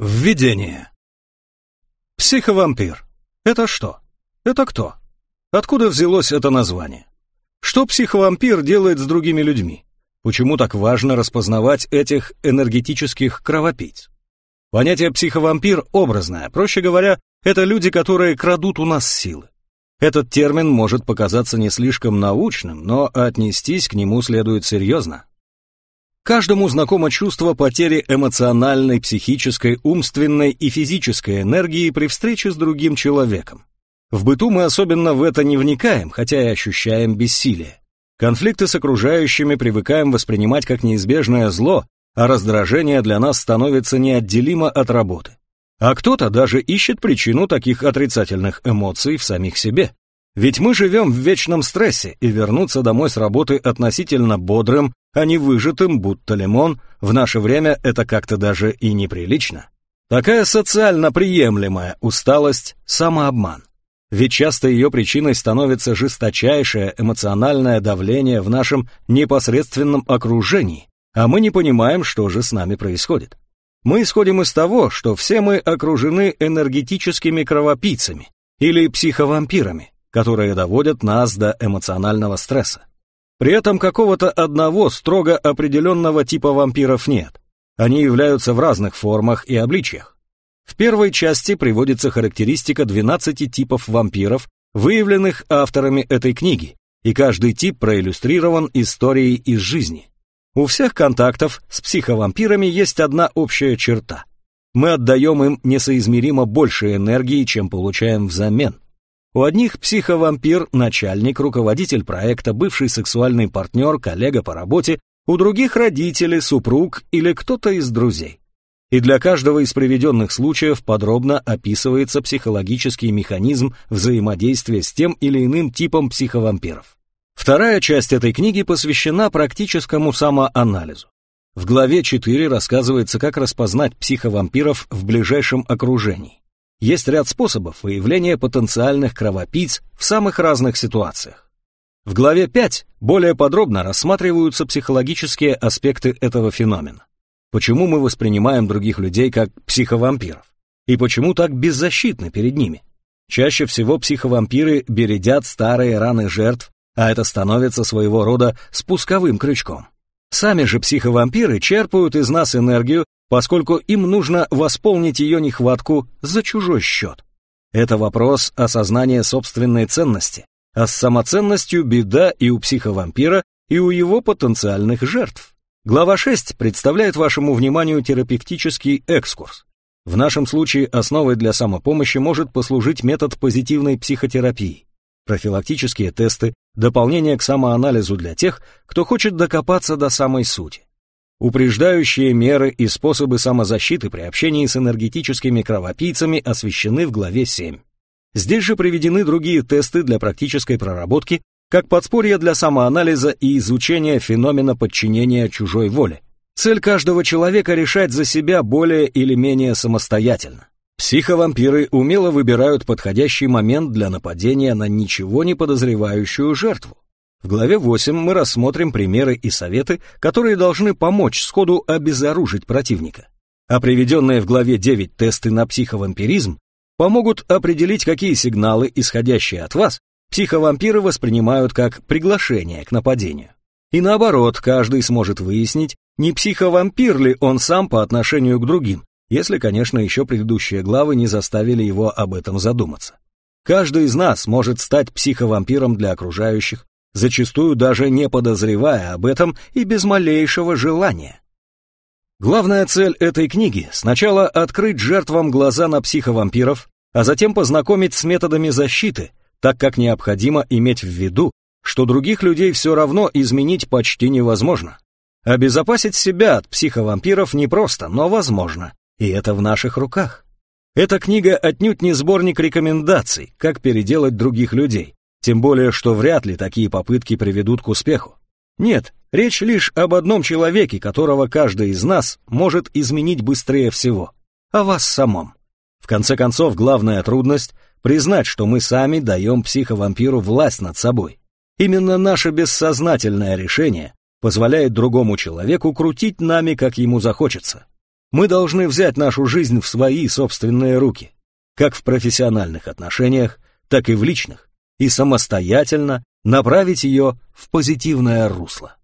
Введение. Психовампир. Это что? Это кто? Откуда взялось это название? Что психовампир делает с другими людьми? Почему так важно распознавать этих энергетических кровопийц? Понятие психовампир образное, проще говоря, это люди, которые крадут у нас силы. Этот термин может показаться не слишком научным, но отнестись к нему следует серьезно. Каждому знакомо чувство потери эмоциональной, психической, умственной и физической энергии при встрече с другим человеком. В быту мы особенно в это не вникаем, хотя и ощущаем бессилие. Конфликты с окружающими привыкаем воспринимать как неизбежное зло, а раздражение для нас становится неотделимо от работы. А кто-то даже ищет причину таких отрицательных эмоций в самих себе. Ведь мы живем в вечном стрессе, и вернуться домой с работы относительно бодрым, а не выжатым, будто лимон, в наше время это как-то даже и неприлично. Такая социально приемлемая усталость – самообман. Ведь часто ее причиной становится жесточайшее эмоциональное давление в нашем непосредственном окружении, а мы не понимаем, что же с нами происходит. Мы исходим из того, что все мы окружены энергетическими кровопийцами или психовампирами, которые доводят нас до эмоционального стресса. При этом какого-то одного строго определенного типа вампиров нет. Они являются в разных формах и обличиях. В первой части приводится характеристика 12 типов вампиров, выявленных авторами этой книги, и каждый тип проиллюстрирован историей из жизни. У всех контактов с психовампирами есть одна общая черта. Мы отдаем им несоизмеримо больше энергии, чем получаем взамен. У одних психовампир – начальник, руководитель проекта, бывший сексуальный партнер, коллега по работе, у других родители, супруг или кто-то из друзей. И для каждого из приведенных случаев подробно описывается психологический механизм взаимодействия с тем или иным типом психовампиров. Вторая часть этой книги посвящена практическому самоанализу. В главе 4 рассказывается, как распознать психовампиров в ближайшем окружении. Есть ряд способов выявления потенциальных кровопийц в самых разных ситуациях. В главе 5 более подробно рассматриваются психологические аспекты этого феномена. Почему мы воспринимаем других людей как психовампиров? И почему так беззащитны перед ними? Чаще всего психовампиры бередят старые раны жертв а это становится своего рода спусковым крючком. Сами же психовампиры черпают из нас энергию, поскольку им нужно восполнить ее нехватку за чужой счет. Это вопрос осознания собственной ценности, а с самоценностью беда и у психовампира, и у его потенциальных жертв. Глава 6 представляет вашему вниманию терапевтический экскурс. В нашем случае основой для самопомощи может послужить метод позитивной психотерапии профилактические тесты, дополнение к самоанализу для тех, кто хочет докопаться до самой сути. Упреждающие меры и способы самозащиты при общении с энергетическими кровопийцами освещены в главе 7. Здесь же приведены другие тесты для практической проработки, как подспорье для самоанализа и изучения феномена подчинения чужой воле. Цель каждого человека решать за себя более или менее самостоятельно. Психовампиры умело выбирают подходящий момент для нападения на ничего не подозревающую жертву. В главе 8 мы рассмотрим примеры и советы, которые должны помочь сходу обезоружить противника. А приведенные в главе 9 тесты на психовампиризм помогут определить, какие сигналы, исходящие от вас, психовампиры воспринимают как приглашение к нападению. И наоборот, каждый сможет выяснить, не психовампир ли он сам по отношению к другим, если, конечно, еще предыдущие главы не заставили его об этом задуматься. Каждый из нас может стать психовампиром для окружающих, зачастую даже не подозревая об этом и без малейшего желания. Главная цель этой книги – сначала открыть жертвам глаза на психовампиров, а затем познакомить с методами защиты, так как необходимо иметь в виду, что других людей все равно изменить почти невозможно. Обезопасить себя от психовампиров непросто, но возможно, и это в наших руках. Эта книга отнюдь не сборник рекомендаций, как переделать других людей, тем более, что вряд ли такие попытки приведут к успеху. Нет, речь лишь об одном человеке, которого каждый из нас может изменить быстрее всего, о вас самом. В конце концов, главная трудность — признать, что мы сами даем психовампиру власть над собой. Именно наше бессознательное решение позволяет другому человеку крутить нами, как ему захочется. Мы должны взять нашу жизнь в свои собственные руки, как в профессиональных отношениях, так и в личных, и самостоятельно направить ее в позитивное русло.